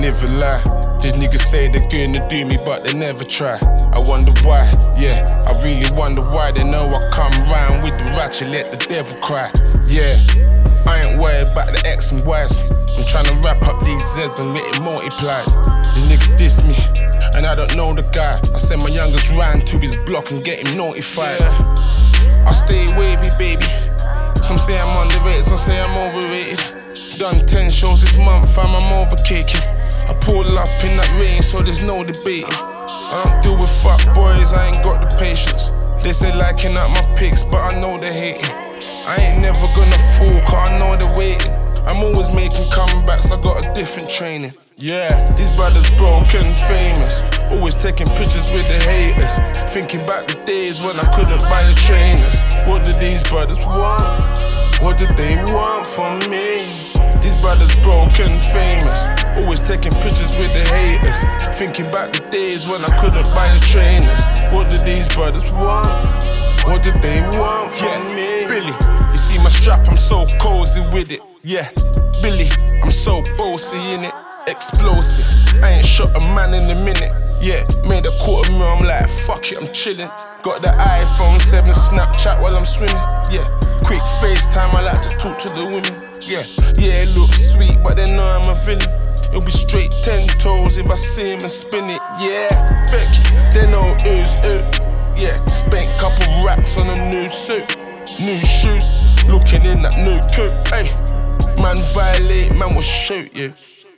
never lie. These niggas say they're gonna do me, but they never try. I wonder why, yeah, I really wonder why they know I come round with the ratchet, let the devil cry. Yeah, I ain't worried about the X and Y's. I'm trying to wrap up these Z's and get it multiply. These niggas diss me, and I don't know the guy. I send my youngest round to his block and get him notified. I stay wavy, baby. Some say I'm underrated, some say I'm overrated. Done 10 shows this month, fam, I'm overcaking. I pull up in that rain, so there's no debating. I don't deal with fuck boys, I ain't got the patience. They say liking up my pics, but I know they hating. I ain't never gonna fool, cause I know they're waiting. I'm always making comebacks, I got a different training. Yeah, these brothers broken, famous. Always taking pictures with the haters. Thinking back the days when I couldn't buy the trainers. What do these brothers want? What did they want from me? These brothers broken, famous. Always taking pictures with the haters. Thinking back the days when I couldn't buy the trainers. What do these brothers want? What did they want from Yeah, me? Billy, you see my strap, I'm so cozy with it. Yeah, Billy, I'm so bossy in it. Explosive, I ain't shot a man in a minute. Yeah, made a quarter mil, I'm like, fuck it, I'm chilling. Got the iPhone 7 Snapchat while I'm swimming. Yeah, quick FaceTime, I like to talk to the women. Yeah, yeah, it looks sweet, but they know I'm a villain. It'll be straight ten toes if I see him and spin it. Yeah, Becky, they know who's who. Yeah, spent couple racks on a new suit, new shoes, looking in that new coupe. Hey, man violate, man will shoot you.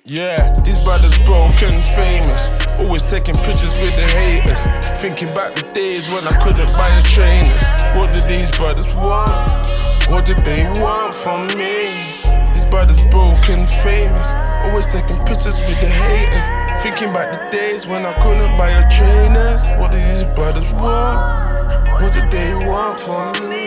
Yeah, these brothers broken, famous. Always taking pictures with the haters. Thinking back the days when I couldn't buy the trainers. What do these brothers want? What did they want from me? These brothers broken, famous. Always taking pictures with the haters. Thinking back the days when I couldn't buy a trainers. What did these brothers want? What did they want from me?